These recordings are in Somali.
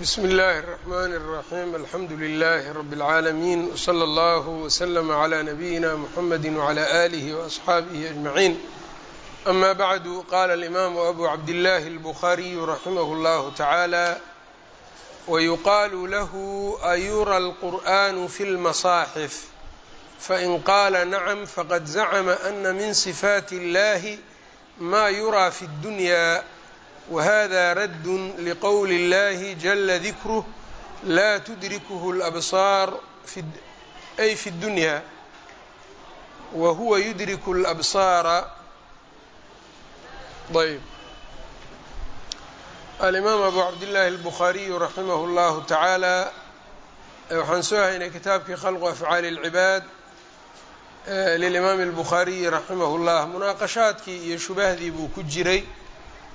bsmi اllahi الرحmn الرaحيم alxamdu لlh رb العaalمين وslى اllه وslm عlى نbyina mحamd وعlى آlih وأصxaabih أجمعين أma bعd qala الإmam أbu cabdالlah الbخariي raximh اllah taعalى wyuqal lah ayura الqur'an fi الmaصاxف fain qala nacm faqad zacma أna min صfaat اllahi ma yurى fi الdunya whada radd lqowli اllahi jla dikruh la tudrikhu اlabsaar ay fi اdunya wa huwa yudriku اlabsaara ayb alimaam abu cabdillaahi اlbukhaariyu raximah اllahu tacaala waxaan soo haynay kitaabkii khalqu afcaali اlcibaad lilimaami اlbukhaariyi raximah اllah munaaqashaadkii iyo shubahdii buu ku jiray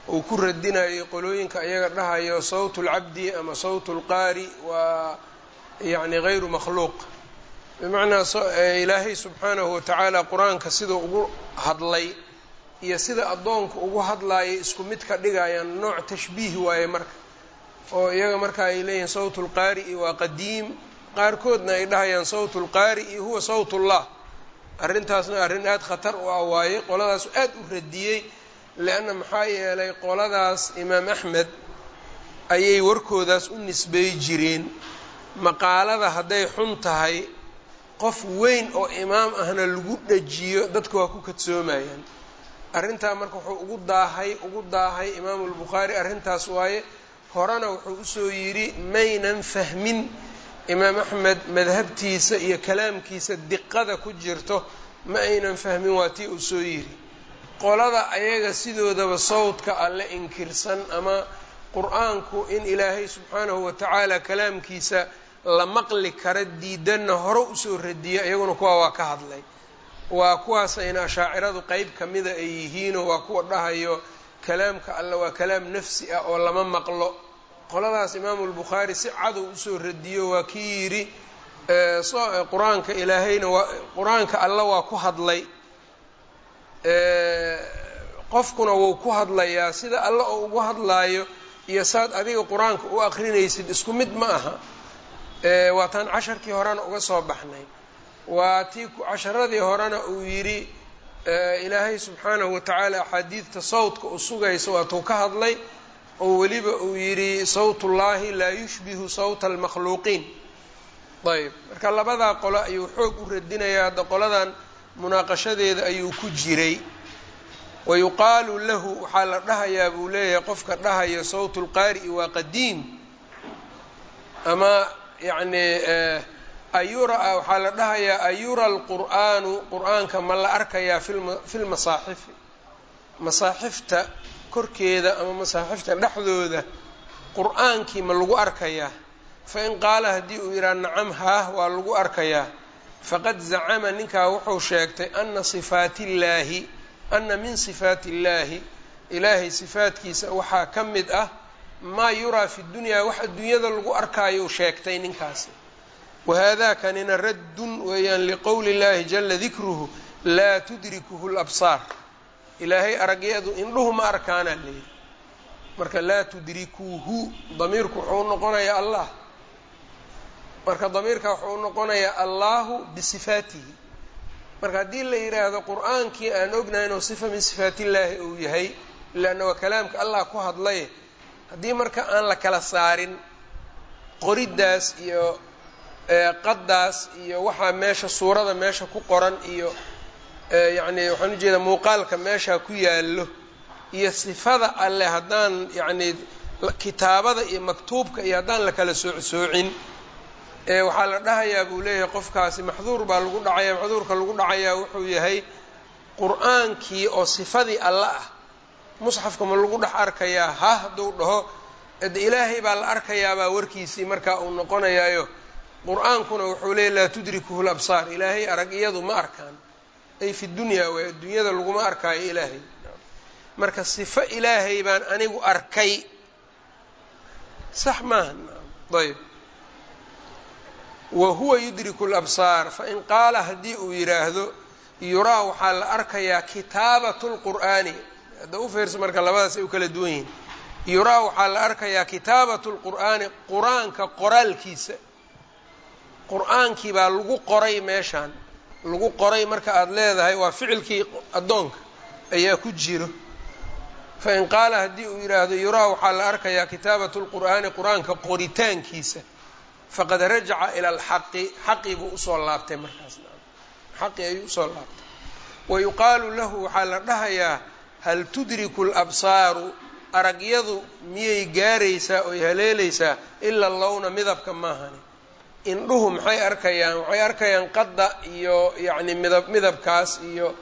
uu ku radinayo qolooyinka iyaga dhahayo sawtu lcabdi ama sawtu lqaari waa yacni hayru makhluuq. Bimacnaa e, ilaahay subxaanahu watacaala qur'aanka siduu ugu hadlay iyo sida addoonku ugu hadlayo isku mid ka dhigaya nooc tashbiih waaye marka. Oo iyaga marka ay leeyihiin sawtu lqaari'i waa qadiim qaarkoodna ay dhahayaan sawtu lqaari'i huwa sawt ullah arrintaasna arrin aada khatar u ah waaye qoladaas aada u radiyey leanna maxaa yeelay qoladaas imaam axmed ayay warkoodaas u nisbey jireen maqaalada hadday xun tahay qof weyn oo imaam ahna lagu dhajiyo dadka waa ku kadsoomayaan arrintaa marka wuxuu ugu daahay ugu daahay imaamu lbukhaari arrintaas waaye horena wuxuu u soo yidhi maynan fahmin imaam axmed madhabtiisa iyo kalaamkiisa diqada ku jirto ma aynan fahmin waa tii uu soo yidhi qolada ayaga sidoodaba sawdka alle inkirsan ama qur'aanku in ilaahay subxaanahu watacaala kalaamkiisa la maqli kara diidanna hore u soo radiya iyaguna kuwa waa ka hadlay. Waa kuwaasayna ashaaciradu qeyb kamida ay yihiinoo waa kuwa dhahayo kalaamka alle waa kalaam nafsi ah oo lama maqlo. Qoladaas imaamu lbukhaari si cadow u soo radiyo waa kii yidhi qur'aanka ilaahayna qur'aanka alle waa ku hadlay qofkuna wuu ku hadlayaa sida alle oo ugu hadlaayo iyo saad adiga qur'aanka u aqrinaysid isku mid ma aha. Waa taan casharkii horena uga soo baxnay. Waa tii casharadii horena uu yidhi ilaahay subxaanahu watacaala axaadiidta sawdka u sugaysa waatuu ka hadlay oo weliba uu yidhi sawtullaahi laa yushbihu sawta almakhluuqiin ayb marka labadaa qolo ayuu xoog u radinayaa hadda qoladan munaaqashadeeda ayuu ku jiray. Wayuqaalu lahu waxaa la dhahayaa buu leeyahay qofka dhahayo sawt lqaari'i waa qadiim. Ama yacni ayura waxaa la dhahayaa ayura alqur'aanu qur'aanka ma la arkayaa fi lmasaaxifi masaaxifta korkeeda ama masaaxifta dhexdooda qur'aankii ma lagu arkayaa. Fain qaala haddii uu yidhaha nacam haah waa lagu arkayaa faqad zacama ninkaa wuxuu sheegtay ana sifaati illaahi ana min sifaati illaahi ilaahay sifaatkiisa waxaa ka mid ah maa yuraa fi dunyaa wax adduunyada lagu arkaayo sheegtay ninkaasi. Wahaadakanina raddun weeyaan liqowli llahi jala dikruhu laa tudrikuhu labsaar. Ilaahay aragyadu indhuhu ma arkaanaa layidhi marka laa tudrikuuhu damiirku wuxuu noqonayaa allah marka damiirka wuxuu noqonayaa allahu bisifaatihi. Marka haddii la yidhaahdo qur'aankii aan ognahay inuu sifa min sifaat illaahi uu yahay leanna waa kalaamka allah ku hadlay haddii marka aan la kala saarin qoriddaas iyo qaddaas iyo waxaa meesha suurada meesha ku qoran iyo yacni waxaan u jeedaa muuqaalka meesha ku yaallo iyo sifada alleh haddaan yacni kitaabada iyo maktuubka iyo haddaan la kala soocsoocin waxaa la dhahayaa buu leeyahay qofkaasi maxduur baa lagu dhacaya maxduurka lagu dhacayaa wuxuu yahay qur'aankii oo sifadii alle ah. Musxafka ma lagu dhex arkayaa ha hadduu dhaho. De ilaahay baa la arkayaabaa warkiisii markaa uu noqonayaayo. Qur'aankuna wuxuu leeyay laa tudrikuhu labsaar. Ilaahay arag iyadu ma arkaan. Ay fi dunyaa way adduunyada laguma arkaayo ilaahay. Marka sifo ilaahay baan anigu arkay. Sax maaha ayb wa huwa yudriku labsaar fain qaala haddii uu yidhaahdo yuraa waxaa la arkayaa kitaabatu lqur'aani hadda u fiirsa marka labadaas u kala duwan yihiin. Yuraa waxaa la arkayaa kitaabatu lqur'aani qur'aanka qoraalkiisa. Qur'aankii baa lagu qoray meeshaan. Lagu qoray marka aada leedahay waa ficilkii addoonka ayaa ku jiro. Fain qaala haddii uu yidhaahdo yuraa waxaa la arkayaa kitaabatu lqur'aani qur'aanka qoritaankiisa faqad rajaca ila alxaqi xaqii buu u soo laabtay markaas. Xaqii ayuu u soo laabtay. Wa yuqaalu lahu waxaa la dhahayaa hal tudriku labsaaru aragyadu miyay gaaraysaa oy haleelaysaa? Ila lowna midabka maahani. Indhuhu maxay arkayaan? Waxay arkayaan qadda iyo yacni midab midabkaas iyo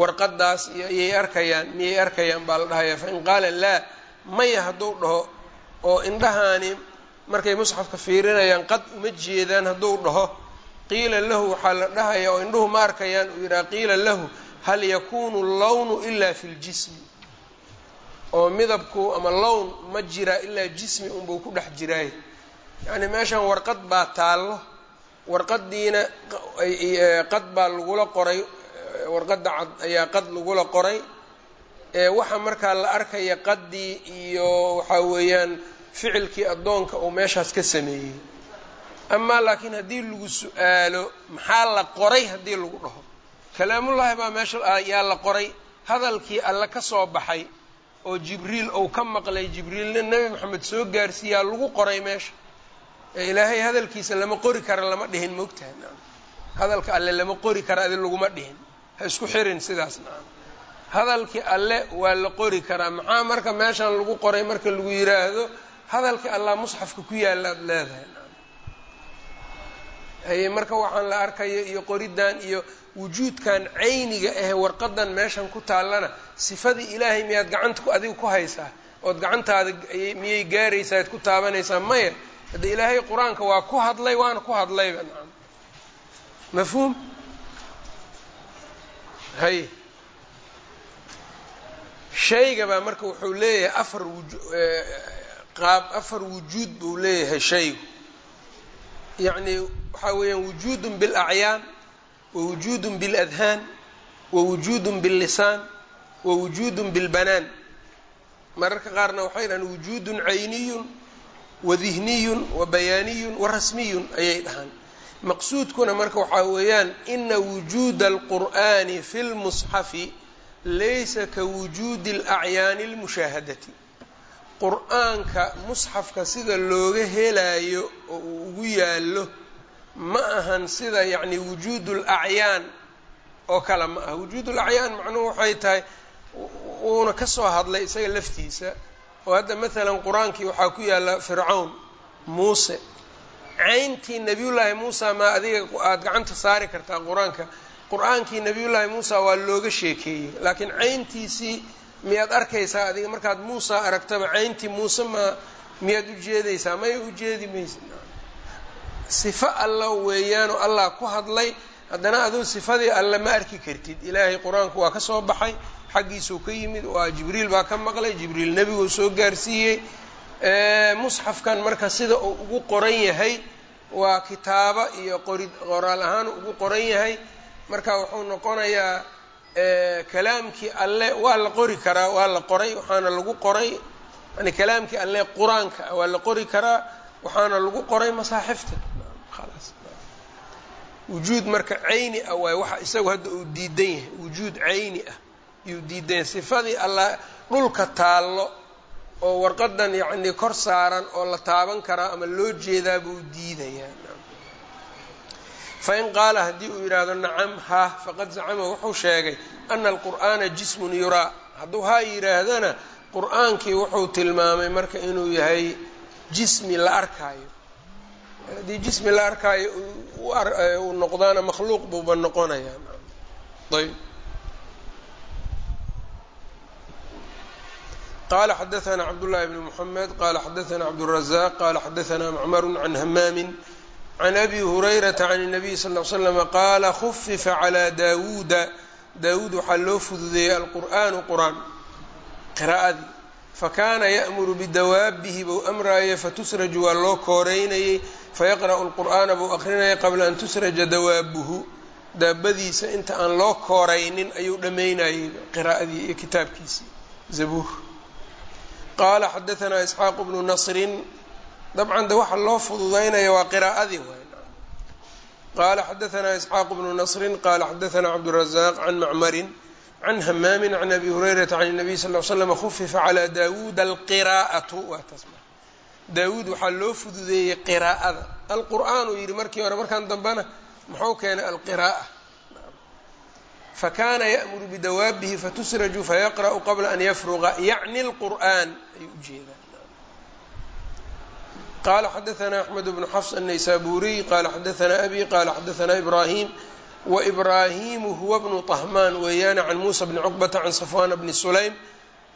warqadaas iyo iyay arkayaan miyay arkayaan baa la dhahayaa. Fain qaala laa maya hadduu dhaho oo indhahaani markay musxafka fiirinayaan qad uma jeedaan hadduu dhaho qiila lahu waxaa la dhahaya oo indhuhu ma arkayaan uu yidhaha qiila lahu hal yakunu lownu ilaa fi ljismi oo midabku ama lown ma jira ilaa jismi unbuu ku dhex jiraay yacni meeshan warqad baa taallo. Warqadiina qad baa lagula qoray warqadda cad ayaa qad lagula qoray. Waxa markaa la arkaya qaddii iyo waxaa weeyaan ficilkii addoonka uu meeshaas ka sameeyey. Amaa laakiin haddii lagu su'aalo maxaa la qoray haddii lagu dhaho? Kalaamullaahi baa meesha yaa la qoray. Hadalkii alle ka soo baxay oo jibriil ou ka maqlay jibriilna nebi maxamed soo gaarsiiyaa lagu qoray meesha. Ee ilaahay hadalkiisa lama qori kara lama dhihin moogtahay naam. Hadalka alle lama qori kara adi laguma dhihin. Ha isku xirin sidaas naam. Hadalkii alle waa la qori karaa. Maxaa marka meeshan lagu qoray marka lagu yiraahdo hadalkii allah musxafka ku yaalla ad leedahay. Naam haye marka waxaan la arkayo iyo qoridan iyo wujuudkan cayniga ahe warqadan meeshan ku taallana sifadii ilaahay miyaad gacanta adiga ku haysaa? Ood gacantaada miyay gaaraysaa ad ku taabanaysaa? Maya hadda ilaahay qur'aanka waa ku hadlay waana ku hadlayba nacam mafhuum? Hay. Shayga baa marka wuxuu leeyahay afar qaab afar wujuud buu leeyahay shaygu yacni waxaa weeyaan wujuudun bilacyaan wwujuud bاladhaan wawujuud bاllisaan wawujuud bاlbanaan mararka qaarna waxay dhahaan wujuudun cayniyun wadihniyun wabayaaniyun warasmiyun ayay dhahaan maqsuudkuna marka waxaa weeyaan ina wujuuda alqur'ani fi lmusxafi laysa kawujuudi اlacyaani اlmushaahadati qur'aanka musxafka sida looga helaayo oo uu ugu yaallo ma ahan sida yacni wujuud lacyaan oo kale ma aha. Wujuud lacyaan macnuhu waxay tahay uuna ka soo hadlay isaga laftiisa. Oo hadda maalan qur'aankii waxaa ku yaalla fircawn muuse. Cayntii nebiyullaahi muusa maa adiga aada gacanta saari kartaa qur'aanka. Qur'aankii nebiyullaahi muusa waa looga sheekeeyey laakiin cayntiisii miyaad arkaysaa adiga markaad muusa aragtaba cayntii muuse maa miyaad ujeedaysaa maya ujeedi maysa? Sifo alla weeyaanoo allah ku hadlay. Haddana aduu sifadii alle ma arki kartid. Ilaahay qur'aanku waa ka soo baxay. Xaggiisuu ka yimid. Waa jibriil baa ka maqlay. Jibriil nebiguu soo gaarsiiyey. Musxafkan marka sida uu ugu qoran yahay waa kitaabo iyo qori qoraal ahaan ugu qoran yahay. Marka wuxuu noqonayaa kalaamkii alle waa la qori karaa waa la qoray waxaana lagu qoray. Yani kalaamkii alle qur'aanka waa la qori karaa waxaana lagu qoray masaaxifta. Wujuud marka cayni ah waay waxa isagu hadda uu diidan yahay. Wujuud cayni ah yuu diidan yahay. Sifadii alla dhulka taallo oo warqadan yacnii kor saaran oo la taaban karaa ama loo jeedaa buu diidayaa fain qaala haddii uu yidhaahdo nacam ha faqad zacama wuxuu sheegay ana alqur'aana jismun yuraa hadduu haa yidhaahdana qur-aankii wuxuu tilmaamay marka inuu yahay jismi la arkaayo haddii jismi la arkaayo uu noqdaana makhluuq buuba noqonayaa ayb qala xadaثna cabdالlahi bn mحamed qala xadaثna cabdالrazaq qala xadaثna macmar can hamaami can abi hurayrata can اnabiy sal l slama qaala khufifa calaa daawuuda daawuud waxaa loo fududeeyey alqur'aanu qur'aan qiraa'adii fakaana ya'muru bidawaabihi buu amraayay fatusraju waa loo kooreynayey fayaqra'u lqur'aana buu aqrinayay qabla an tusraja dawaabuhu daabadiisa inta aan loo kooraynin ayuu dhammaynayey qiraa'adii iyo kitaabkiisii zabuur qaala xadaanaa isxaaqu bnu nasrin dabcan de waxa loo fududaynaya waa qiraa'adii waay qaala xadaanaa isxaaq bnu nasrin qaala xadaanaa cabdurazaq can macmarin can hamaami can abi hurayrata can nabiy sal l slam khufifa calaa daawuuda alqiraa'atu waa taas daawuud waxaa loo fududeeyey qiraa'ada. Alqur'aan uu yidhi markii hore markaan dambena muxuu keenay alqiraa'a. Fakana ya'muru bidawaabihi fatusraju fayaqra'u qabla an yafruqa yacni lqur'an ayuu u jeedaa qala xadaanaa axmed bnu xafs annaysaburiy qala xadaanaa abi qala xadaanaa ibrahim waibrahimu huwa bnu طahmaan weeyaane can muusa bni cuqbata can safwana bni sulaym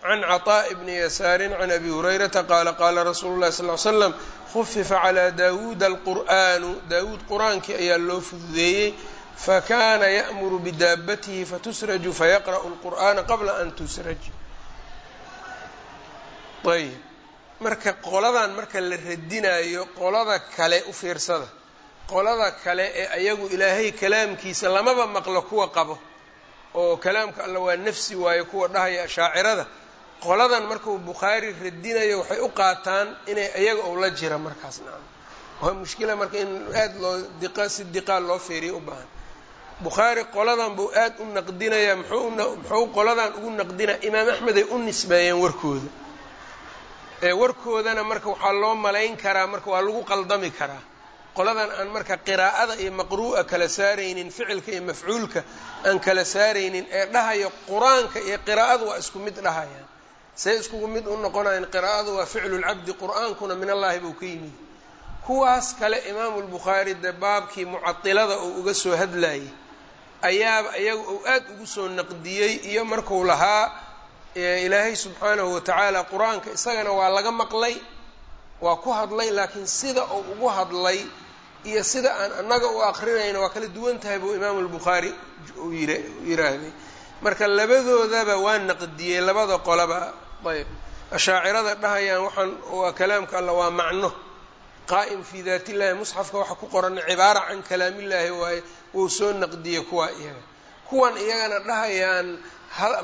can caطaaءi bni yasaarin can abi hurayrata qaala qaala rasuulu lahi sal l slam khufifa calaa daawuuda alqur'aanu daawuud qur-aankii ayaa loo fududeeyey fakana ya'muru bidaabatihi fatusraju fayaqra'u اlqur'ana qabla an tusraj ayb marka qoladan marka la radinayo qolada kale u fiirsada. Qolada kale ee ayagu ilaahay kalaamkiisa lamaba maqlo kuwa qabo oo kalaamka alla waa nafsi waayo kuwa dhahaya ashaacirada qoladan markuu bukhaari radinayo waxay u qaataan inay ayaga ou la jira markaas nacam waa mushkila marka in aad loo diqa si diqaal loo feeriya u baahan. Bukhaari qoladan buu aad u naqdinaya muxuu qoladan ugu naqdinaya imaam axmed ay u nisbeeyeen warkooda warkoodana marka waxaa loo malayn karaa marka waa lagu qaldami karaa. Qoladan aan marka qiraa'ada iyo maqru'a kala saaraynin ficilka iyo mafcuulka aan kala saaraynin ee dhahayo qur'aanka iyo qiraa'adu waa isku mid dhahayaan say iskugu mid u noqonayan qiraa'adu waa ficlu lcabdi qur'aankuna min allahi buu ka yimid kuwaas kale imaamu lbukhaari dee baabkii mucadilada uu uga soo hadlayay ayaaba iyaga uu aad ugu soo naqdiyey iyo marku lahaa ilaahay subxaanahu watacaala qur'aanka isagana waa laga maqlay waa ku hadlay laakiin sida uu ugu hadlay iyo sida aan annaga u akrinayno waa kala duwan tahay buu imaamu lbukhaari uu yiraahday marka labadoodaba waa naqdiyey labada qolaba ayb. Ashaacirada dhahayaan waxaan waa kalaamka alla waa macno. Qaa'im fii daat illahi musxafka waxa ku qoran cibaara can kalaamillaahi waaye wuu soo naqdiyey kuwa iyaga. Kuwan iyagana dhahayaan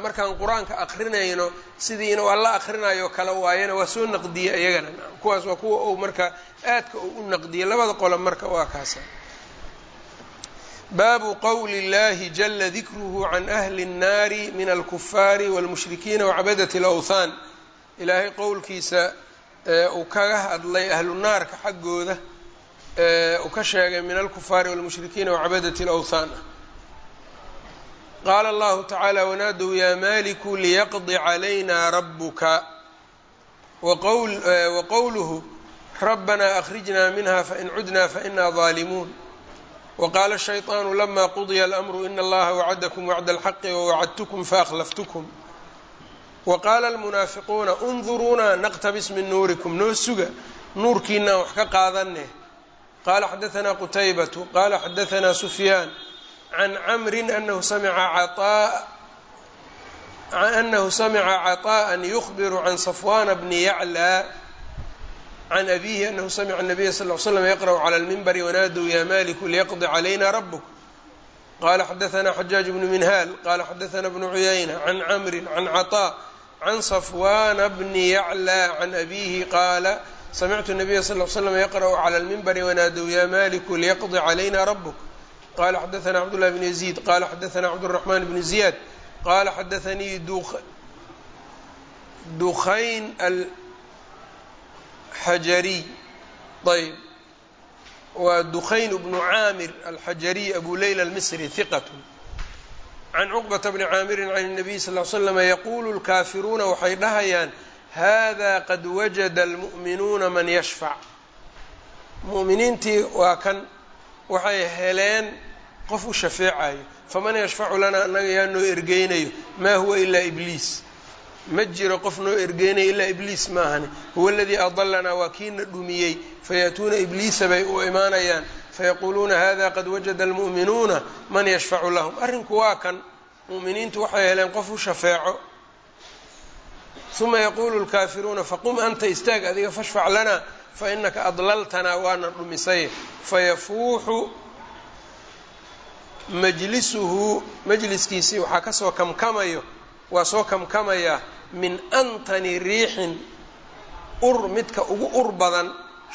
markaan qur-aanka akrinayno sidiina waa la akrinayo kale waayana waa soo naqdiyey iyagana kuwaas waa kuwa uu marka aadka uu u naqdiyey labada qolo marka waa kaasa baabu qowli اllahi jala dikruhu can ahli الnaari min alkufaari wاlmushrikiina wacabadat اlawthaan ilaahay qowlkiisa uu kaga hadlay ahlu naarka xaggooda uu ka sheegay min alkufaari wاlmushrikiina wacabadat اlawthaan qaala allahu tacaala wanaadow yaa maliku liyaqdi calayna rabuka waqowluhu rabbanaa akhrijna minha fain cudna faina daalimuun waqaala shayطaanu lama qudiya alamru ina allaha wacadakum wacda alxaqi wawacadtukm faakhlaftkum waqaala almunaafiquuna unduruunaa naqtabis min nuurikum noo suga nuurkiinaan wax ka qaadaneh qaala xadaanaa qutaybatu qaala xadaanaa sufyaan can camrin anahu samica anahu samica caطaءa yukbiru can safwana bni yaclى can abihi anahu samica الnabiya sal ly slam yaqrأu clى اlmimbari wanaadow ya maliku liyaqdi calayna rabuk qala xadaثna xajaaj bnu minhal qala xadaثna bnu cuyayna can camri can caطاء can safwana bni yaclى can abihi qaala samictu الnabiya sal ly slam yaqrأu clى اlmimbari wanaadow ya maliku liyaqdi calayna rabuk qala xadaثna cabdالlah bn yaزيid qala xadaثna cabdالرaحman bn زiyad qala xadaثanii dukayn alxajariy ayb waa dukayn bnu caamir alxajariy abu leyla almisri hiqat can cuqbata bni caamirin can الnabiy sal ly slm yaqulu اlkaafiruuna waxay dhahayaan hada qad wajada اlmu'minuuna man yashfac mu'miniintii waa kan waxay heleen qof u shafeecayo faman yashfacu lanaa annaga yaa noo ergeynayo maa huwa ilaa ibliis. Ma jiro qof noo ergeynayo ilaa ibliis maahani huwa aladii adalanaa waa kiina dhumiyey. Fayaatuuna ibliisa bay u imaanayaan. Fayaquuluuna hada qad wajada almu'minuuna man yashfacu lahum. Arrinku waa kan. Mu'miniintu waxay heleen qof u shafeeco. Uma yaquulu lkaafiruuna faqum anta istaag adiga fashfac lanaa fainaka adlaltanaa waana dhumisay fayafuuxu majlisuhu majliskiisii waxaa ka soo kamkamayo waa soo kamkamaya min antani riixin ur midka ugu ur badan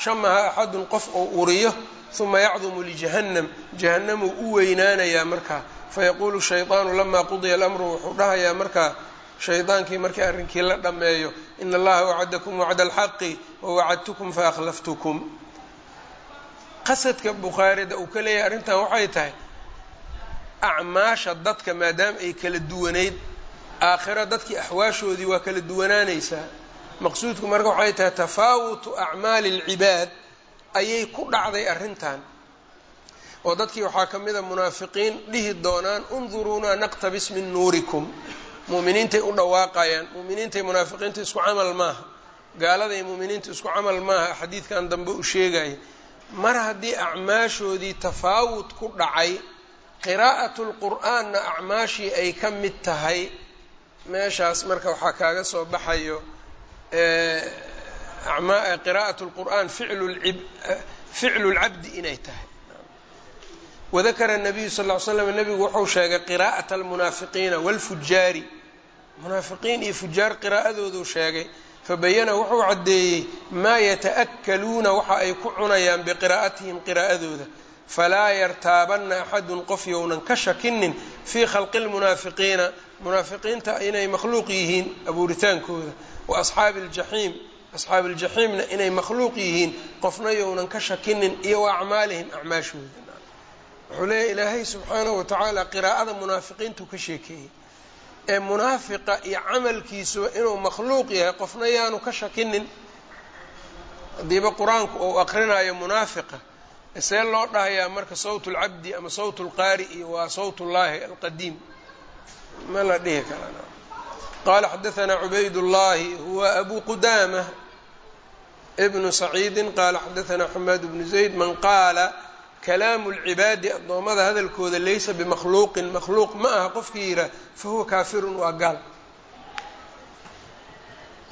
shamaha axadun qof ou uriyo uma yacdumu lijahannam jahannamuu u weynaanayaa markaa. Fayaquulu shaydaanu lamaa qudiya alamru wuxuu dhahayaa markaa shaydaankii markii arrinkii la dhammeeyo ina allaha wacadakum wacda alxaqi wawacadtukum faakhlaftukum qasadka bukhaarida uu ka leeyahay arrintan waxay tahay acmaasha dadka maadaama ay kala duwanayd aakhiro dadkii axwaashoodii waa kala duwanaanaysaa maqsuudku marka waxay tahay tafaawutu acmaali alcibaad ayay ku dhacday arrintan oo dadkii waxaa ka mid munaafiqiin dhihi doonaan unduruunaa naqtabis min nuurikum mu'miniintay u dhawaaqayaan mu'miniintay munaafiqiinta isku camal maaha gaaladay mu'miniinta isku camal maaha xadiidkan dambe u sheegaya mar haddii acmaashoodii tafaawud ku dhacay qiraa'atu lqur'aanna acmaashii ay ka mid tahay meeshaas marka waxaa kaaga soo baxayo qiraa'at lqur'aan ficlu lcabdi inay tahay. Wadakara nabiyu sal ly slam nabigu wuxuu sheegay qiraa'ata almunaafiqiina wاlfujaari munaafiqiin iyo fujaar qiraa'adooduu sheegay fabayana wuxuu caddeeyey maa yata'akaluuna waxa ay ku cunayaan biqiraa'atihim qiraa'adooda. Falaa yartaabana axadun qof younan ka shakinin fii khalqi lmunaafiqiina munaafiqiinta inay makhluuq yihiin abuuritaankooda. Wa asxaabi aljaxiim asxaabi aljaxiimna inay makhluuq yihiin qofna younan ka shakinin iyo wa acmaalihim acmaashooda. Wuxuu leeyahy ilaahay subxaanahu watacaala qiraa'ada munaafiqiintu ka sheekeeyey ee munaafiqa iyo camalkiisuba inuu makhluuq yahay qofna yaanu ka shakinin. Haddiiba qur'aanku uu aqrinayo munaafiqa see loo dhahayaa marka sawt lcabdi ama sawt lqaari iyo waa sawt llahi alqadiim. Ma la dhihi karaa qala xadaanaa cubayd llahi huwa abu qudama bnu saciidi qala xadaanaa xamaad bnu zayd man qaala kalaamu lcibaadi addoommada hadalkooda laysa bimakhluuqin makhluuq ma aha qofkii yihaah fahuwa kaafirun waa gaal.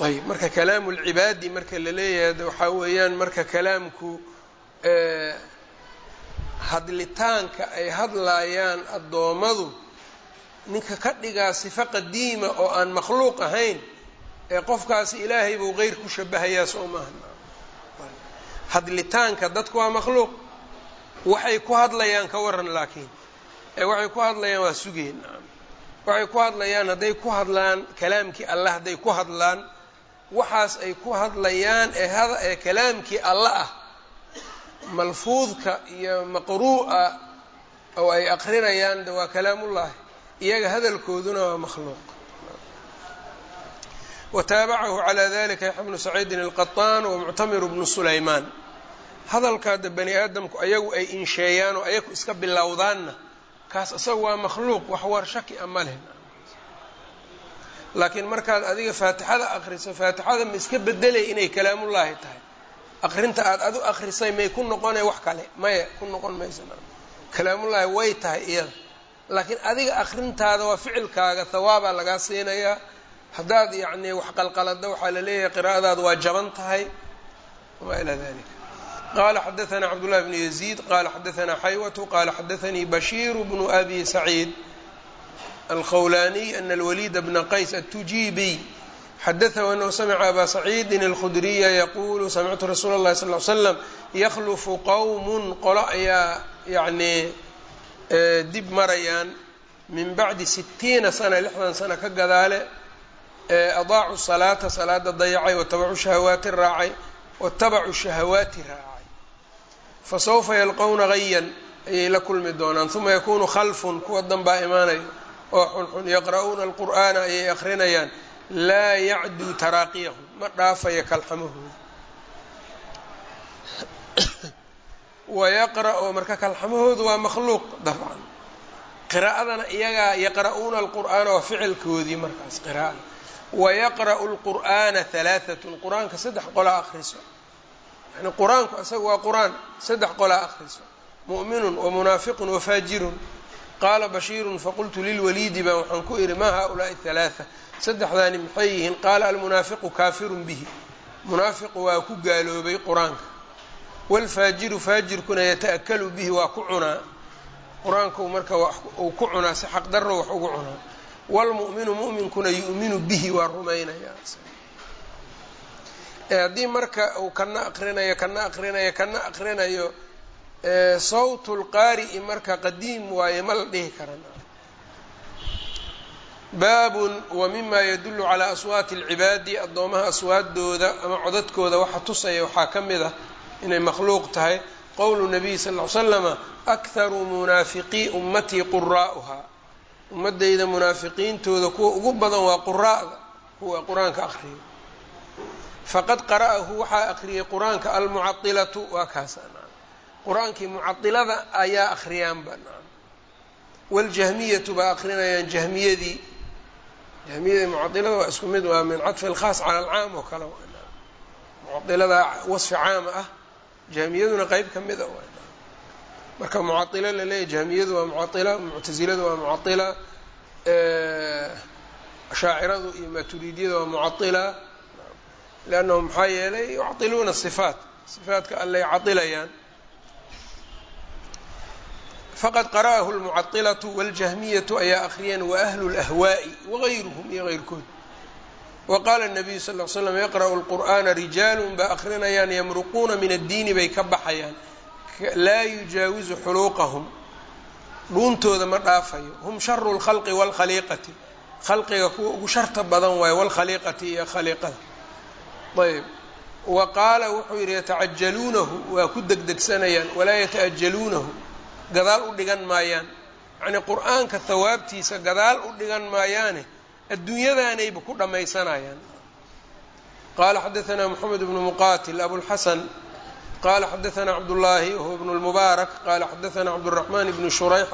Ayb marka kalaamu lcibaadi marka la leeyahay waxaa weeyaan marka kalaamku hadlitaanka ay hadlaayaan addoommadu ninka ka dhigaa sifo qadiima oo aan makhluuq ahayn ee qofkaasi ilaahay buu qeyr ku shabahayaa soo maaha. Hadlitaanka dadku waa makhluuq waxay ku hadlayaan ka waran laakiin waxay ku hadlayaan waa sugeen. Waxay ku hadlayaan hadday ku hadlaan kalaamkii allah hadday ku hadlaan waxaas ay ku hadlayaan ee ee kalaamkii alla ah malfuudka iyo maqruu'a oo ay aqrinayaan de waa kalaamullahi iyaga hadalkooduna waa makhluuq. Wataabacahu calaa dalika yaxya bnu saciidin alqaطaan wamuctamiru bnu sulaymaan hadalkaada bani aadamku ayagu ay insheeyaan oo ayagu iska bilowdaanna kaas isaga waa makhluuq wax war shaki a ma leh laakiin markaad adiga faatixada akriso faatixada ma iska bedelay inay kalaamullaahi tahay. Aqrinta aad adu akrisay may ku noqonay wax kale maya ku noqon maysa. Kalaamullaahi way tahay iyada. Laakiin adiga akrintaada waa ficilkaaga hawaabaa lagaa siinayaa. Haddaad yacni wax qalqalada waxaa la leeyahay qiraa'adaada waa jaban tahay. Wamaa ilaa dalika qala xadaثna cabdالlah bn يزيد qala xadaثna xaywة qala xadaثnii bashيr bn abi سacيid alkhwlaniي أn اlwlيd bna qays التujibiy xadaثhu أnhu samca aba سacيidi الkhdriya yaqulu samictu rasuul الlahi صلl ل slam ykhlfu qowm qolo ayaa yani dib marayaan min bacdi sitiina sana lixdan sano ka gadaale adaacu salaata salaada dayacay watabacu shahawaati raacay watabacu shahawaati raacay fasawfa yalqowna hayan ayay la kulmi doonaan. Uma yakunu khalfun kuwa danbaa imaanayo oo xunxun yaqra'uuna alqur'aana ayay akrinayaan laa yacduu taraaqiyahum ma dhaafaya kalxamahooda wayaqra-u marka kalxamahoodu waa makhluuq dabcan. Qiraa'adana iyagaa yaqra'uuna alqur'aana waa ficilkoodii markaas qiraa'ada wayaqra'u lqur'aana halaaatun qur'aanka saddex qolaa akriso yani qur'aanku isaga waa qur'aan. Saddex qolaa akriso mu'minun wamunaafiqun wafaajirun qaala bashiirun faqultu lilwaliidi baa waxaan ku idhi maa haulaai halaaa saddexdaani maxay yihiin? Qaala almunaafiqu kaafirun bihi. Munaafiqu waa ku gaaloobay qur'aanka. Waalfaajiru faajirkuna yata'akalu bihi waa ku cunaa. Qur'aanku marka uu ku cunaa si xaqdarro wax ugu cunaa. Waalmu'minu mu'minkuna yu'minu bihi waa rumaynayaa haddii marka uu kana aqrinayo kana aqrinayo kana aqrinayo sawt lqaari'i marka qadiim waaye ma la dhihi karan. Baabun wa mima yadulu calaa aswaati alcibaadi addoomaha aswaadooda ama codadkooda waxa tusaya waxaa ka mid ah inay makhluuq tahay qowlu nabiy sal ly slama akharu munaafiqii ummatii quraa'uhaa ummadeyda munaafiqiintooda kuwa ugu badan waa quraa'da kuwa qur'aanka aqriyo faqad qara'ahu waxaa aqriyay qur'aanka almucailatu waa kaas qur'aankii mucailada ayaa akriyaanba waljahmiyatu baa akrinayaan jahmiyadii. Jahmiyadii mucailada waa isku mid waa min cadfi alkhaas cala alcaam oo kale mucailada wasfi caama ah jahmiyaduna qeyb ka mida marka mucailo laleeyahy jahmiyadu waa mucaila muctasiladu waa mucaila shaaciradu iyo maaturiidiyada waa mucaila leannahu maxaa yeelay yucailuuna sifaat sifaatka allay cailayaan faqad qara'ahu lmucailatu waljahmiyatu ayaa akhriyeen waahlu lahwaa'i wagayruhum iyo geyrkood wa qaala nabiyu sal l slam yaqra'u lqur'aana rijaalun baa akrinayaan yamruquuna min addiini bay ka baxayaan laa yujaawizu xuluuqahum dhuuntooda ma dhaafayo hum sharu lkhalqi waalkhaliiqati khalqiga kuwa ugu sharta badan waayo waalkhaliiqati iyo khaliiqada ayb. Wa qaala wuxuu yidhi yatacajaluunahu waa ku degdegsanayaan. Walaa yata'ajaluunahu. Gadaal u dhigan maayaan. Yacnii qur'aanka hawaabtiisa gadaal u dhigan maayaane adduunyadaanayba ku dhammaysanayaan qaala xadaanaa moxamed bnu muqatil abulxasan qala xadaanaa cabdullaahi wahuwa bnu lmubaarak qala xadaanaa cabduraxmaan bnu shurayx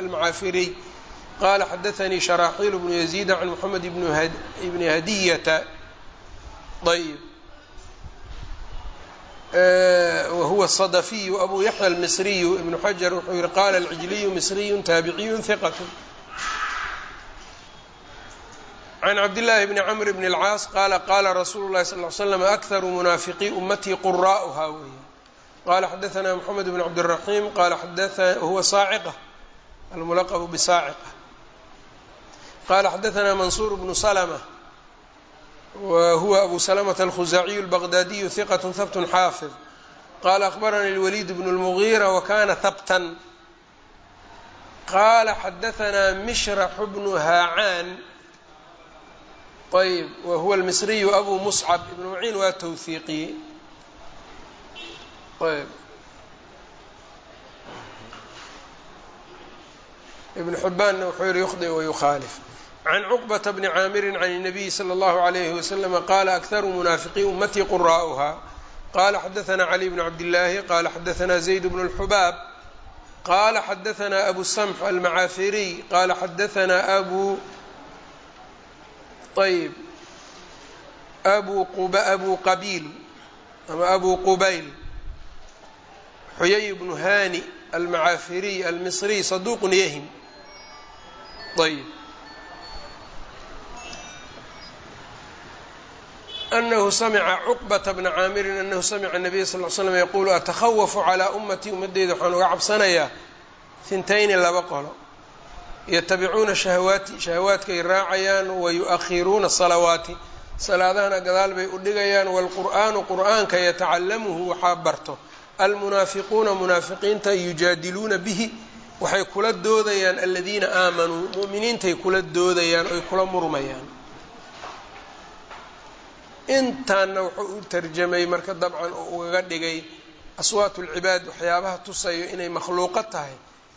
almacaafiriy qala xadaanii sharaaxiil bnu yaziida can moxamed ibni hadiyata ayb wahuwa الصdفiyu abu yaحyى الmisriyu ibn xajar wuxuu yihi qala اlcijliyu misriyu taabiciyu hiqat can cabdالlahi bni cmr bn الcaas qala qala rasuulu الlahi sal ly slm akharu munaafiqii umatii qura'uhaa weya qala xadaثna mxamed bn cabdالraحim qala huwa saaciqa almulaqb bsaaciqa qala xadaثna mansuur bnu slmة whuwa abu slmة الkhuzaaciyu الbغdadiyu ثiqة habt xaafiظ qala akhbarani الwlid bn الmغيra wakana habtا qala xadaثna mishrax bnu haacaan ayb wahuwa اlmisriyu abu muscab ibn maciin waa towhiiqiyey ayb ibn xibaanna wuxuu yihi yukhdi wayukhaalif can cuqbata bni caamirin can الnabiyi slى اllahu عalayhi waslama qala akharu munaafiqii umatii quraa'uhaa qala xadaثna cali bn cabdillaahi qala xadaثna zayd bn اlxubaab qala xadaثna abu samx almacaafiriy qala xadaثna abu ayb abu abu qabiil ama abu qubayl xuyay bnu hani almacaafiriy almisriy saduuq yahim ayb anahu samica cuqbata bna caamirin anahu samica nabiya sal l slam yaquulu atakhawafu calaa ummatii ummadeyda waxaan uga cabsanayaa hintayni laba qolo yatabicuuna shahawaati shahawaadkay raacayaan wayu'akhiruuna salawaati salaadahana gadaal bay u dhigayaan waalqur'aanu qur'aanka yatacalamuhu waxaa barto almunaafiquuna munaafiqiinta yujaadiluuna bihi waxay kula doodayaan aladiina aamanuu mu'miniintay kula doodayaan oy kula murmayaan intaanna wuxuu u tarjamay marka dabcan oo ugaga dhigay aswaat lcibaad waxyaabaha tusayo inay makhluuqo tahay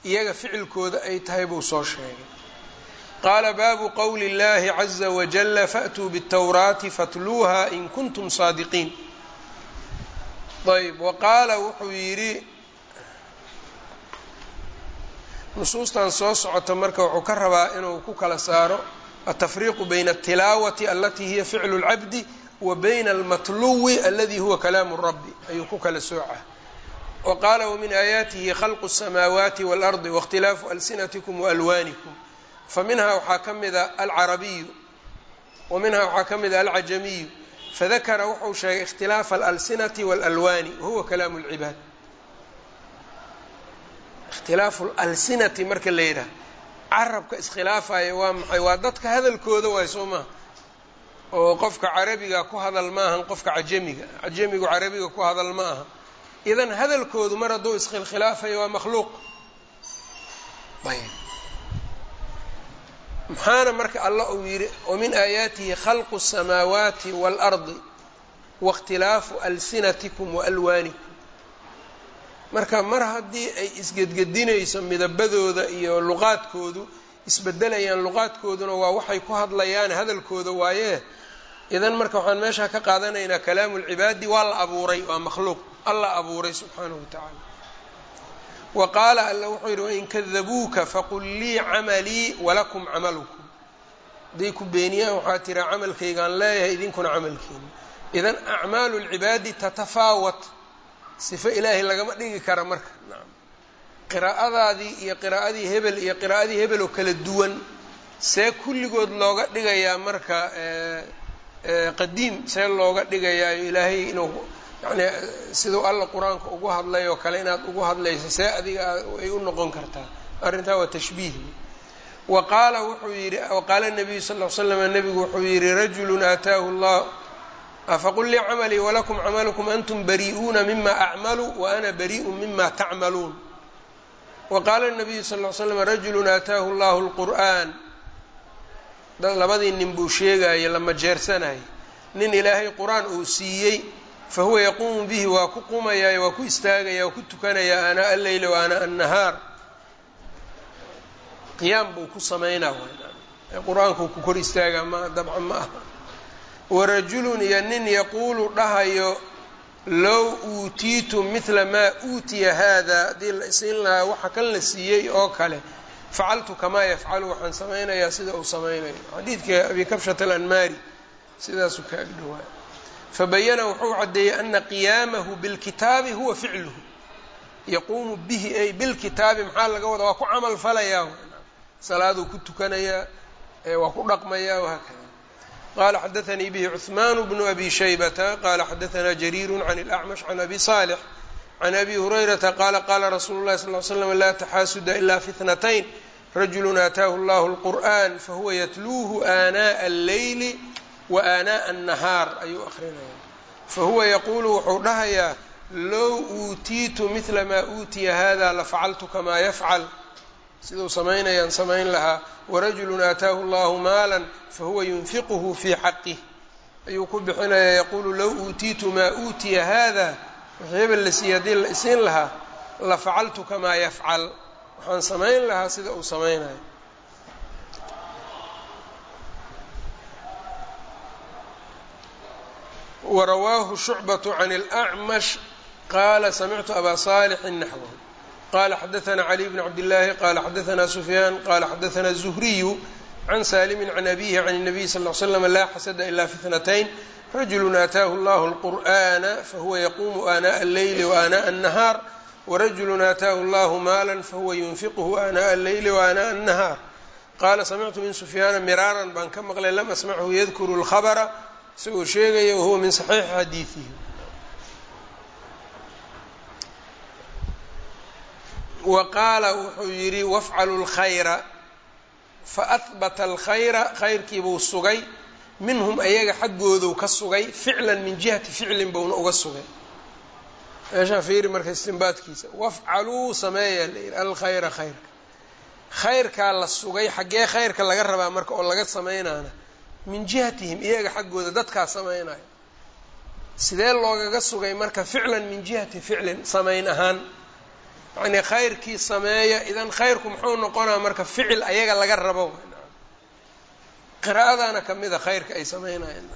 iyaga ficilkooda ay tahay buu soo sheegay qaala baabu qowli اllahi caza wajala faatuu bالtawraati fatluuha in kuntum saadiqiin ayb wa qaala wuxuu yidhi nusuustan soo socota marka wuxuu ka rabaa inuu ku kala saaro atafriiqu bayna altilaawati alati hiya ficlu اlcabdi wa bayna almatluwi aladi huwa kalaamu rabbi ayuu ku kala soocaa wa qaala wamin aayaatihi khalqu الsamaawaati wاlardi waاkhtilaafu alsinatikum waalwaanikum fa minhaa waxaa ka mida alcarabiyu wa minhaa waxaa ka mida alcajamiyu fadakara wuxuu sheegay ikhtilaafa alalsinati waalalwaani wahuwa kalaamu اlcibaad ikhtilaafu lalsinati marka la yidhaah carabka iskhilaafaya waa maxay waa dadka hadalkooda waay soo maha oo qofka carabiga ku hadal ma ahan qofka cajamiga cajamigu carabiga ku hadal ma aha idan hadalkoodu mar hadduu iskhilkhilaafayo waa makhluuq ayb maxaana marka allah uu yidhi wamin aayaatihi khalqu الsamaawaati wاlardi waاkhtilaafu alsinatikum waalwaanikum marka mar haddii ay isgedgedinayso midabadooda iyo luqaadkoodu isbedelayaan luqaadkooduna waa waxay ku hadlayaan hadalkooda waaye idan marka waxaan meeshaa ka qaadanaynaa kalaamu lcibaadi waa la abuuray waa makhluuq. Alla abuuray subxaanahu wa tacaala wa qaala alla wuxuu yidhi wain kadabuuka faqul lii camalii walakum camalukum. Hadday ku beeniyaan waxaa tiraa camalkaygaan leeyahay idinkuna camalkeeni idan acmaalu lcibaadi tatafaawat sifo ilaahay lagama dhigi kara marka. Nacam qiraa'adaadii iyo qiraa'adii hebel iyo qiraa'adii hebel oo kala duwan see kulligood looga dhigayaa marka qadiim see looga dhigayaayo ilaahay inuu yani siduu alla qur'aanka ugu hadlay oo kale inaad ugu hadlayso see adiga ay u noqon kartaa. Arrintaa waa tashbiih. Wa qaala wuxuu yidhi waqaala nabiyu sal l slam nabigu wuxuu yidhi rajulun aataahu llah faqul lii camalii walakum camalukum antum bari'uuna mima acmalu wa ana bari'u mima tacmaluun. Wa qaala nabiyu sal l slam rajulun aataahu llahu lqur'an labadii nin buu sheegayay lama jeersanayay nin ilaahay qur'aan uu siiyey fa huwa yaquumu bihi waa ku qumayaa waa ku istaagaya waa ku tukanayaa aanaa alleyla wa annahaar. Qiyaam buu ku samaynaa qur'aankuu ku kor istaagaa ma dabcan ma aha. Warajulun iyo nin yaquulu dhahayo low uutiitu midla maa uutiya haada haddii la isiin lahaa waxa kan la siiyey oo kale facaltu kamaa yafcalu waxaan samaynayaa sida uu samaynayo xadiidka abi kabshat alanmaari sidaasuu ka agdhowaa fabayana wuxuu caddeeyey ana qiyaamahu bilkitaabi huwa ficluhu yaquumu bihi ay bilkitaabi maxaa laga wadaa waa ku camal falayaa salaaduu ku tukanayaa waa ku dhaqmayaa wahaakada qala xadaanii bihi cuثman bnu abi shaybata qala xadaanaa jariiru can اlأcmash can abi صaalx can abi hurayrata qaala qaala rasuulu اlahi sal l slam laa taxaasuda ila fi اtnatayn rajulu aataahu اllah اlqur'an fahuwa yatluuhu aanaaءa اlleyli wa aanaaءa الnahaar ayuu akrinaya fahuwa yaquulu wuxuu dhahayaa low uutiitu midla maa uutiya hada lafacaltu kamaa yafcal siduu samaynayaan samayn lahaa warajulu aataahu allahu maala fahuwa yunfiquhu fii xaqih ayuu ku bixinayaa yaquulu low uutiitu maa uutiya hada wixii hebel la siiyey haddii la isiin lahaa lafacaltu kamaa yafcal waxaan samayn lahaa sida uu samaynayo warawaahu shucbaة can اlأcmash qaala samictu abaa saalixin naxwahu qala xadaثna cli bn cabdillaahi qala xadaثna sufyaan qala xadaثna الzuhriyu can salimi can abihi can الnabiy sal ll slam laa xasada ila fi اtnatayn rajulu aataahu اllah اlqur'ana fahuwa yaqumu aanaaءa اlleyli waanaaءa الnahaar warajulu aataahu اllahu maala fahuwa yunfiqhu aanaaءa اlleyli waanaaءa الnahaar qaala samictu min sufyaana miraaran baan ka maqlay lam asmachu yadkuru اlhabra isagoo sheegaya wahuwa min saxiixi xadiidihi wa qaala wuxuu yidhi wafcalu lkhayra faahbata alkhayra khayrkiibuu sugay minhum ayaga xaggoodu ka sugay ficlan min jihati ficlin buuna uga sugay meeshaa fiiri marka istinbaadkiisa wafcaluu sameeya la alkhayra khayrka. Khayrkaa la sugay xaggee khayrka laga rabaa marka oo laga samaynaana min jihatihim iyaga xaggooda dadkaa samaynayo. Sidee loogaga sugay marka ficlan min jihati ficlin samayn ahaan? Yacnii khayrkii sameeya idan khayrku muxuu noqonaa marka ficil ayaga laga rabo? Qiraa'adaana kamida khayrka ay sameynayeen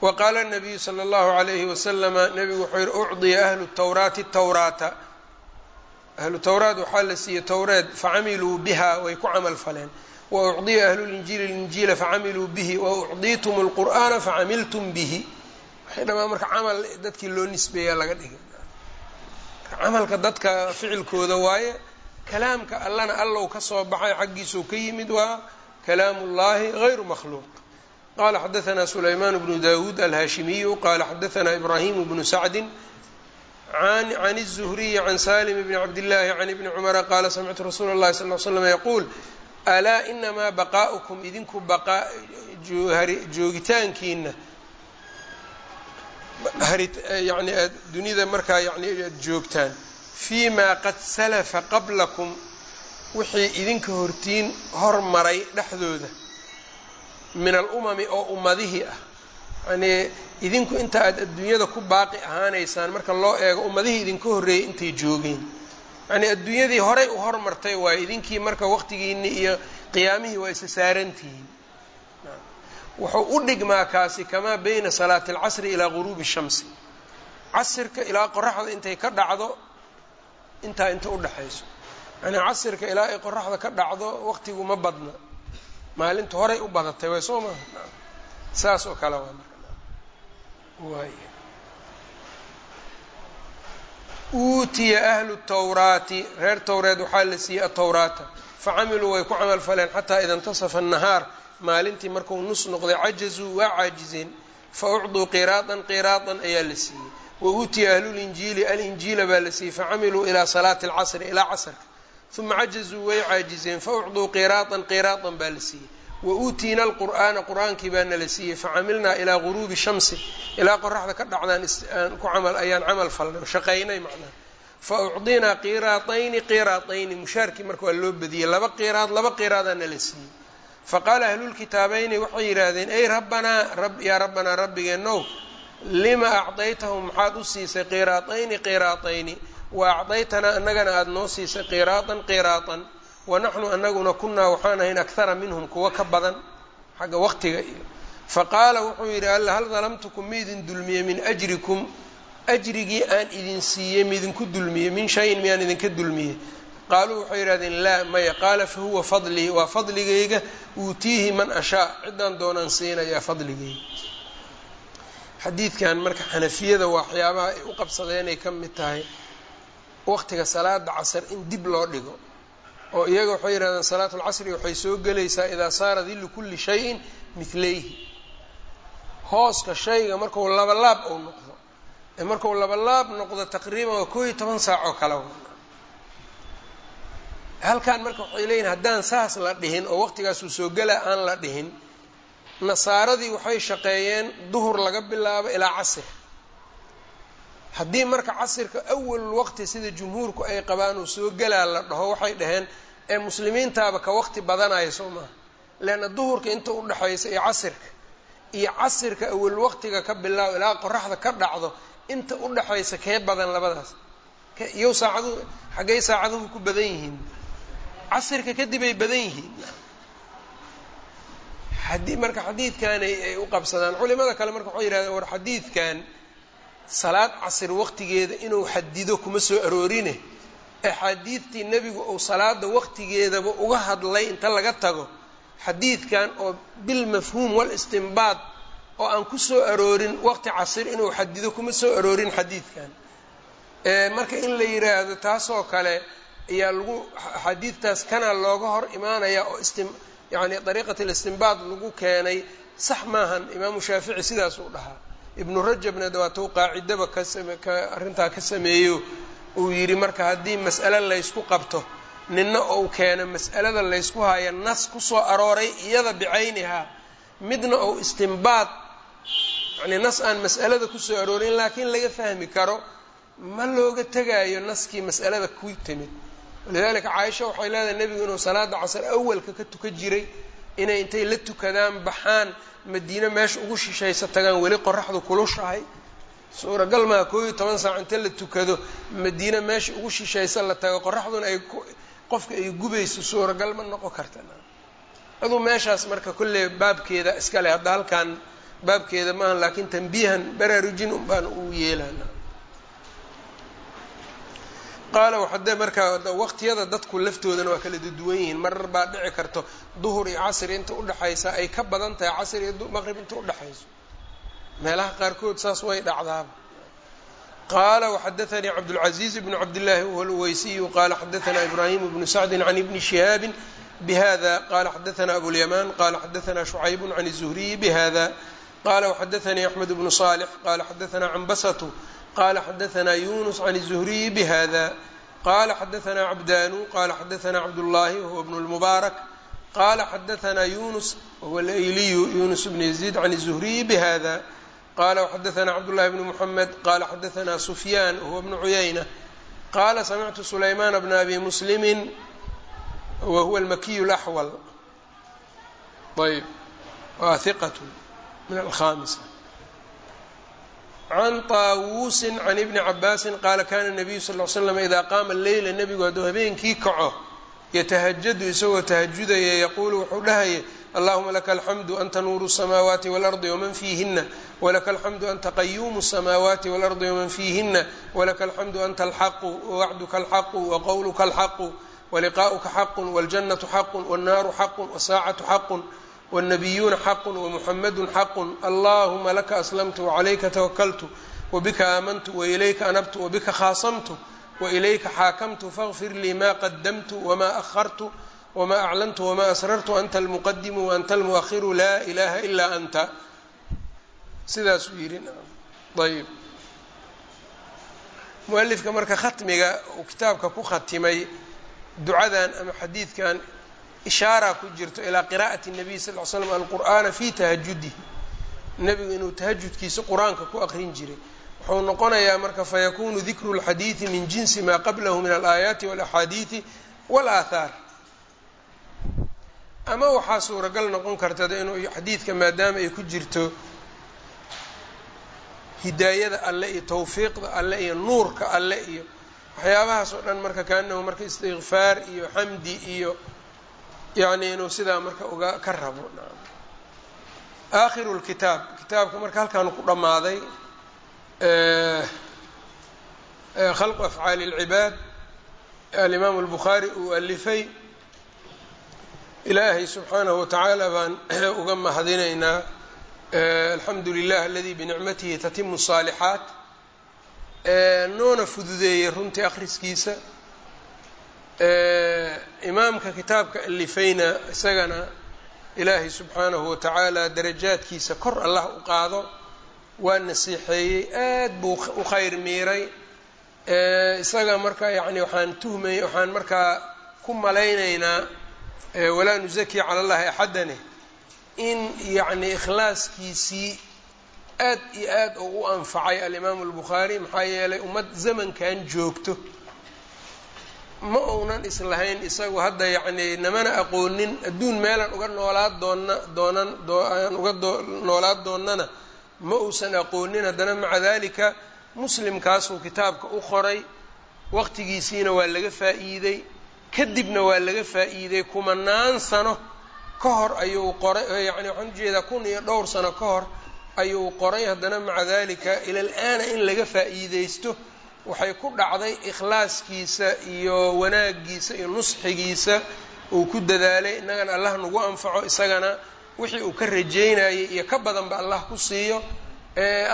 wa qaala nabiyu sala allahu alayhi wasalama nabigu wuxuu yihi ucdiya ahlu tawraati tawraata. Ahlu tawraat waxaa la siiyey towreed facamiluu biha way ku camal faleen. Wa ucdiya ahlu linjiili linjiila facamiluu bihi wa ucdiitum lqur'aana facamiltum bihi. Waxay dhamaan marka camal dadkii loo nisbeeyaa laga dhigay. Camalka dadka ficilkooda waaye kalaamka allana allow ka soo baxay xaggiisuu ka yimid waa kalaamu llahi gayru makhluuq qala xadaثna sulayman bnu dawuud alhaashimiyu qala xadaثna ibrahimu bnu sacdi can الزhriyi can salim bni cabdillaahi can ibni cumara qaala samictu rasuula اllahi sal l slam yaquul alaa inamaa baqaa'ukum idinku baqaa joogitaankiina yani aad dunida markaa yani aad joogtaan fii maa qad salafa qablakum wixii idinka hortiin hormaray dhexdooda min alumami oo ummadihii ah. Yanii idinku inta aad adduunyada ku baaqi ahaanaysaan marka loo eego ummadihii idinka horreeyay intay joogeen. Yanii adduunyadii horay u hormartay waayo idinkii marka waqtigiinii iyo qiyaamihii waa isa saarantihiin wuxuu u dhigmaa kaasi kamaa bayna salaati alcasri ilaa guruubi shamsi. Casirka ilaa qoraxda intay ka dhacdo intaa inta udhexayso yanii casirka ilaa ay qoraxda ka dhacdo waqtigu ma badna maalinta horay u badatay way soo maaha saas oo kale waa waay. Uutiya ahlu tawraati reer towreed waxaa la siiyey atawraata facamiluu way ku camal faleen xataa ida intasafa annahaar. Maalintii markuu nus noqday cajazuu waa caajizeen. Fa ucduu qiraadan qiraadan ayaa la siiyey. Wa uutiya ahlulinjiili alinjiila baa la siiyey. Facamiluu ilaa salaati alcasri ilaa casrka uma cajazuu way caajizeen fa ucduu qiraadan qiraadan baa la siiyey wa uutiina alqur'aana qur'aankii baana la siiyey facamilnaa ilaa guruubi shamsi ilaa qoraxda ka dhacdaan aan ku camal ayaan camal falnay shaqaynay macnaha fa ucdinaa qiraatayni qiraatayni mushaarkii marka waa loo badiyey laba qiraad laba qiraadaana la siiyey faqaala ahlulkitaabayni waxay yidhaahdeen ey rabbanaa yaa rabbanaa rabbigeenow lima acdaytahum maxaad u siisay qiraatayni qiraatayni wa acdaytanaa annagana aada noo siisay qiraatan qiraatan wa naxnu anaguna kunaa waxaan ahayn akhara minhum kuwa ka badan xagga waqtiga iyo faqaala wuxuu yidhi alla hal dalamtukum miidin dulmiyey min ajrikum ajrigii aan idin siiyey miidinku dulmiyey min shayin miyaan idinka dulmiyey qaaluu waxay yidhahdeen laa maya qaala fa huwa fadlii waa fadligayga uutiihi man ashaa ciddaan doonaan siinayaa fadligayga xadiidkan marka xanafiyada waxyaabaha ay u qabsadeenay ka mid tahay waqtiga salaada casar in dib loo dhigo. Oo iyaga waxay yidhahdeen salaatu lcasri waxay soo gelaysaa idaa saara dillu kulli shayin midlayhi hooska shayga marku labalaab ou noqdo ee marku labalaab noqdo taqriiban waa koo iyo toban saac kale halkan marka waxay leeyihiin haddaan saas la dhihin oo waqtigaasuu soo gelaa aan la dhihin nasaaradii waxay shaqeeyeen duhur laga bilaabo ilaa casir haddii marka casirka awal waqti sida jumhuurku ay qabaan uu soo gelaa la dhaho waxay dhaheen ee muslimiintaaba ka waqti badanaya soo maaha leanna duhurka inta udhexaysa iyo casirka iyo casirka awal waqtiga ka bilaabo ilaa qoraxda ka dhacdo inta udhexaysa kee badan labadaas? Iyow saacaduhu xaggay saacaduhu ku badan yihiin? Casirka kadib ay badan yihiin. Haddii marka xadiidkan ay u qabsadaan culimada kale marka waxay yihahdeen war xadiidkan salaad casir waqtigeeda inuu xadido kuma soo aroorine. Axaadiidtii nebigu uu salaada waqtigeedaba uga hadlay inta laga tago xadiidkan oo bilmafhuum walistinbaad oo aan ku soo aroorin waqti casir inuu xadido kuma soo aroorin xadiidkan marka in la yiraahdo taasoo kale ayaa lagu xadiidtaas kana looga hor imaanaya oo yani dariiqat listinbaad lagu keenay. Sax maahan imaamu shaafici sidaas uu dhahaa ibnu rajabna dawaatou qaacidaba ka arrintaa ka sameeyo uu yidhi marka haddii mas'ale laysku qabto ninna ou keeno mas'alada laysku haya nas ku soo arooray iyada bicaynihaa midna ou istinbaad yani nas aan mas'alada ku soo aroorin laakiin laga fahmi karo ma looga tegaayo naskii mas'alada ku timid. Walidalika caaisha waxay leedahay nebigu inuu salaada casar awalka ka tukan jiray inay intay la tukadaan baxaan madiine meesha ugu shishaysa tagaan weli qoraxdu kulushahay suuragal maa koo iyo toban saac inta la tukado madiine meesha ugu shishaysa la tago qoraxduna ay qofka ay gubayso suuragal ma noqon karta. Aduu meeshaas marka kolley baabkeeda iska leh hadda halkan baabkeeda maaha laakiin tanbiihan baraarujin un baan uu yeelana qaala waxade markaa waqtiyada dadku laftoodana waa kala duwan yihiin marar baa dhici karto duhur iyo casri inta udhexaysa ay ka badan tahay casri iyo maqrib inta udhexayso meelaha qaarkood saas way dhacdaaba qaala waxadaanii cabdاlcaزiiz bn cabdillaahi huwa lweysiyu qala xadaana ibrahim bnu sacdi can ibni shihaabi bhada qala xadaana abulyamaan qala xadaana shucayb can الzuhriyi bhada qala waxadaanii axmed bnu صالح qala xadaana cambasatu qala xadaana yunus can الzuhriyi bhada qala xadaana cabdanu qala xadaana cabdullahi wahuwa bn اlmubaarak qala xadaثna yunus whuwa alayliyu yunus bn yaziid can الzuhriyi bhada qala wxadaثna cabdالlahi bn mحamed qala xadaثna sufyan whuwa bn cuyayna qala samictu sulayman bna abi muslimi wa huwa almakiyu اlaxwal ayb waa hiqat min alkhamisa can taawuusi can ibni cabaasi qaala kana nabiyu sal l slam idaa qaama leyla nebigu hadduu habeenkii kaco yatahajadu isagoo tahajudaya yaquulu wuxuu dhahaya allahuma laka alxamdu anta nuuru الsamaawaati wاlardi wman fiihina walaka alxamdu anta qayuumu الsamaawaati wاlardi wman fiihina walaka alxamdu anta alxaqu wawacduka alxaqu waqowluka alxaqu waliqaؤuka xaqu wاljannatu xaqu wاnnaaru xaqu wsaacatu xaqu wالnabiyuuna xaqu wmuxamadu xaqu allahuma laka aslamtu wcalayka tawakaltu wbika aamantu wailayka anabtu wbika khaasamtu wailayka xaakamtu faغfir lii ma qadamtu wma ahartu wma aclantu wma asrartu anta almuqadimu waanta almuahiru laa ilaha ilaa anta sidaasuu yidhi ayb mualifka marka khatmiga uu kitaabka ku khatimay ducadan ama xadiidkan ishaara ku jirto ilaa qiraa'ati nabiy sal l slam alqur'aana fii tahajudih nebigu inuu tahajudkiisa qur'aanka ku aqrin jiray. Wuxuu noqonayaa marka fayakunu dikru lxadiidi min jinsi maa qablahu min alaayaati walaxaadiidi walaathaar ama waxaa suuragal noqon kartada inuu xadiidka maadaama ay ku jirto hidaayada alle iyo tawfiiqda alle iyo nuurka alle iyo waxyaabahaas oo dhan marka kaanahu marka istikfaar iyo xamdi iyo yacni inuu sidaa marka uga ka rabo aakhiru lkitaab kitaabka marka halkaanu ku dhammaaday khalqu afcaali اlcibaad alimaamu اlbukhaari uu alifay ilaahay subxaanahu watacaala baan uga mahadinaynaa alxamdu lilah aladi binicmatihi tatimu الصaalixaat noona fududeeyey runtii akhriskiisa imaamka kitaabka alifayna isagana ilaahay subxaanahu watacaala darajaadkiisa kor allah u qaado waa nasiixeeyey aad buu u khayr miiray. Isaga marka yani waxaan tuhmay waxaan markaa ku malaynaynaa walaa nuzaki cala allahi axadane in yacni ikhlaaskiisii aad iyo aad uu u anfacay alimaamu albukhaari maxaa yeelay ummad zamankan joogto ma uunan islahayn isagu hadda yacni namana aqoonin adduun meelan uga noolaa doonna doonan aan uga noolaad doonnana ma uusan aqoonin haddana maca dalika muslimkaasuu kitaabka u qoray waqtigiisiina waa laga faa'iidey kadibna waa laga faa'iiday kumanaan sano ka hor ayuu qoray yacni waxaan u jeedaa kun iyo dhowr sano ka hor ayuu qoray haddana maca dalika ila al-aana in laga faa'iideysto waxay ku dhacday ikhlaaskiisa iyo wanaagiisa iyo nusxigiisa uu ku dadaalay innagana allah nagu anfaco isagana. Wixii uu ka rajeynayay iyo ka badanba allah ku siiyo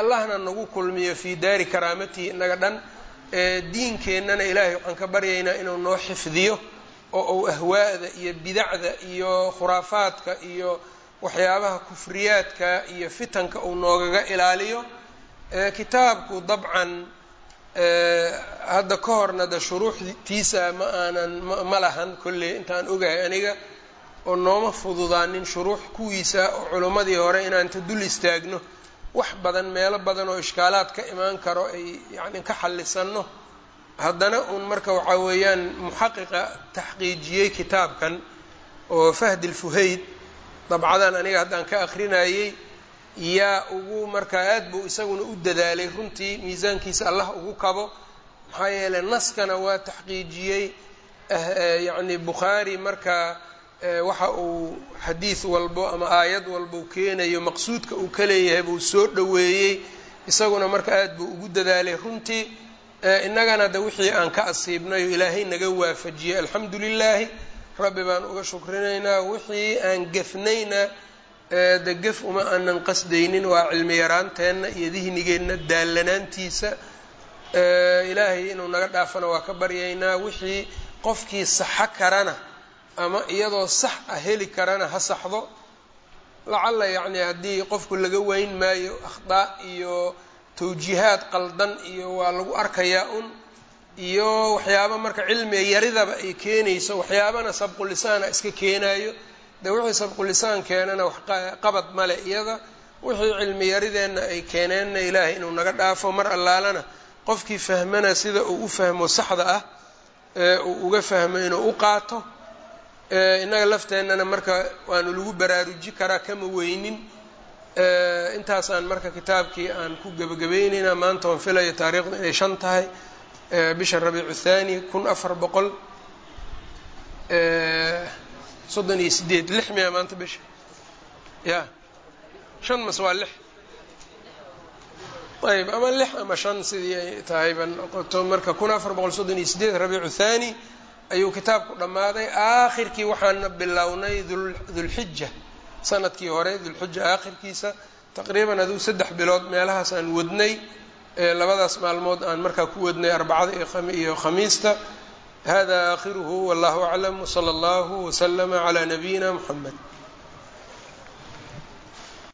allahna nagu kulmiyo fii daari karaamatihi innaga dhan diinkeennana ilaahay waxaan ka baryaynaa inuu noo xifdiyo oo uu ahwaa'da iyo bidacda iyo khuraafaadka iyo waxyaabaha kufriyaadka iyo fitanka uu noogaga ilaaliyo. Kitaabku dabcan hadda ka horna de shuruuxtiisa ma aanan ma lahan kolley intaan ogahay aniga oo nooma fududaanin shuruux kuwiisa oo culimmadii hore inaanta dul istaagno. Wax badan meelo badan oo ishkaalaad ka imaan karo ay yacni ka xallisanno. Haddana uun marka waxaa weeyaan muxaqiqa taxqiijiyey kitaabkan oo fahdi lfuhayd dabcadan aniga haddaan ka akrinayey yaa ugu markaa aad buu isaguna u dadaalay. Runtii miisaankiisa allah ugu kabo. Maxaa yeeley naskana waa taxqiijiyey. Yacni bukhaari marka waxa uu xadiid walbo ama aayad walba u keenayo maqsuudka uu ka leeyahay buu soo dhoweeyey. Isaguna marka aad buu ugu dadaalay. Runtii innagana de wixii aan ka asiibnayo ilaahay naga waafajiyey. Alxamdu lilaahi rabbi baan uga shukrinaynaa. Wixii aan gefnayna de gef uma aanan qasdaynin waa cilmi yaraanteenna iyo dihnigeenna daallanaantiisa ilaahay inuu naga dhaafana waa ka baryaynaa wixii qofkii saxo karana ama iyadoo sax ah heli karana ha saxdo. Lacalla yacni haddii qofku laga weyn maayo akhdaa iyo tawjiihaad qaldan iyo waa lagu arkayaa un iyo waxyaaba marka cilmiga yaridaba ay keenayso waxyaabana sabqulisaana iska keenayo dee wixii sabqulisaan keenana wax qabad male iyada wixii cilmi yarideenna ay keeneenna ilaahay inuu naga dhaafo mar allaalana qofkii fahmana sida uu u fahmo saxda ah ee uu uga fahmo inuu u qaato innaga lafteennana marka waanu lagu baraaruji karaa kama weynin intaasaan marka kitaabkii aan ku gebagabayneynaa maanta oon filaya taariikhdu inay shan tahay bisha rabiicu thaani kun afar boqol soddon iyo sideed lix miya maanta bisha ya. Shan mas waa lix. Ayb ama lix ama shan sidii ay tahayba noqoto marka kun afar boqol soddon iyo sideed rabiicu thaani ayuu kitaabku dhammaaday. Aakhirkii waxaana bilownay dulxija sannadkii hore dulxija aakhirkiisa taqriiban aduu saddex bilood meelahaas aan wadnay labadaas maalmood aan markaa ku wadnay arbacada iyo khamiista hada aakhiruhu wallahu aclam wsala allahu waslama calaa nabiyina muxamed